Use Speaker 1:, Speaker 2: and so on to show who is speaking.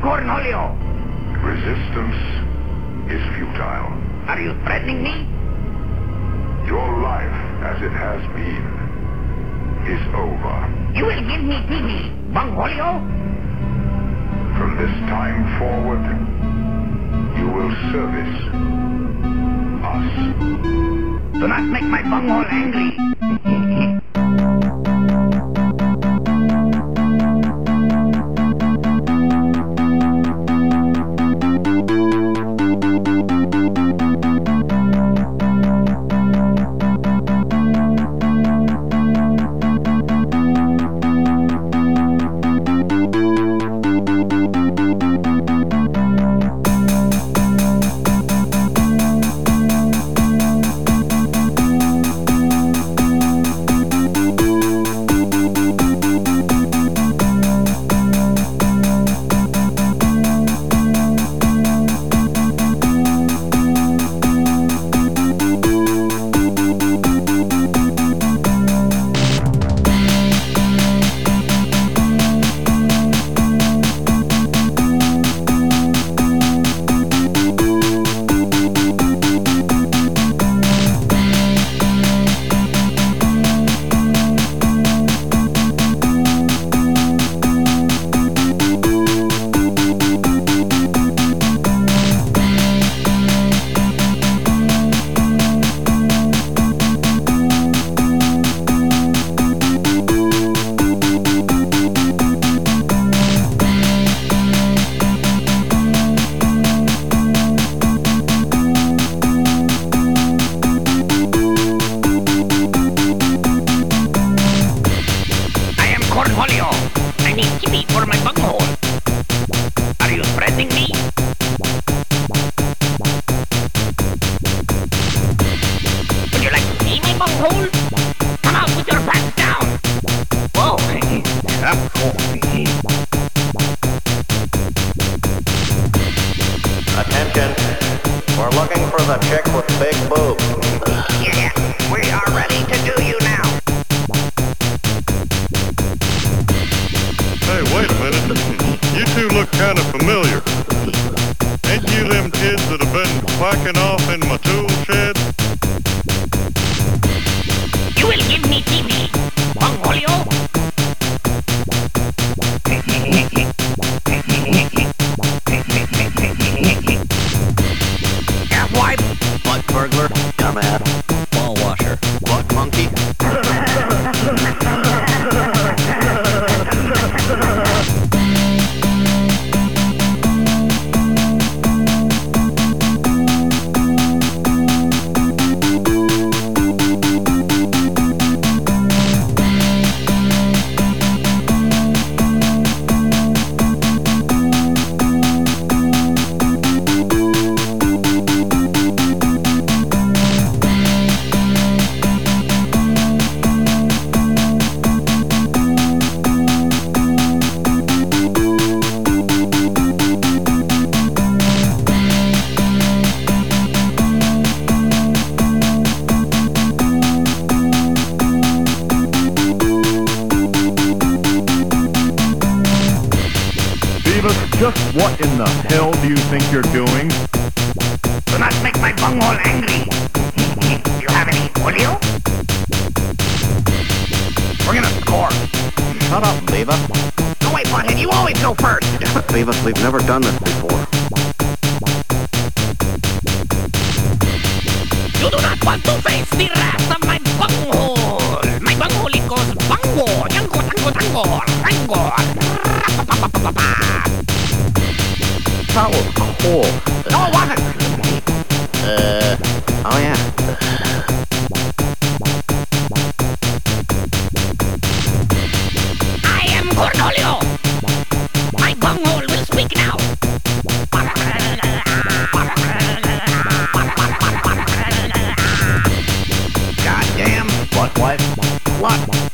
Speaker 1: am Cornholio.
Speaker 2: Resistance is futile.
Speaker 1: Are you threatening me?
Speaker 2: Your life, as it has been, is over.
Speaker 1: You will give me TV, Bungholio?
Speaker 2: From this time forward, you will service us.
Speaker 1: Do not make my bunghole angry. I. I need TV for my bunghole. Are you threatening me? Would you like to see my bunghole? Come out with your pants down. Whoa.
Speaker 3: Attention. We're looking for the chick with big boobs.
Speaker 1: yeah, we are ready to do
Speaker 4: wait a minute. You two look kind of familiar. Ain't you them kids that have been whacking off in my tool
Speaker 5: just what in the hell do you think you're doing?
Speaker 1: Do not make my bunghole angry. do you have any polio? We're gonna score.
Speaker 3: Shut up, Beavis.
Speaker 1: No, wait, Butt-Head, you always go first.
Speaker 3: Beavis, we've never done this before.
Speaker 1: You do not want to face the wrath of my bunghole. My bunghole equals bungo, yango, tango, tango, tango.
Speaker 3: That was cool.
Speaker 1: No, it wasn't!
Speaker 3: Uh, oh yeah.
Speaker 1: I am Cornholio! My gong hole will speak now! Goddamn What? What? What?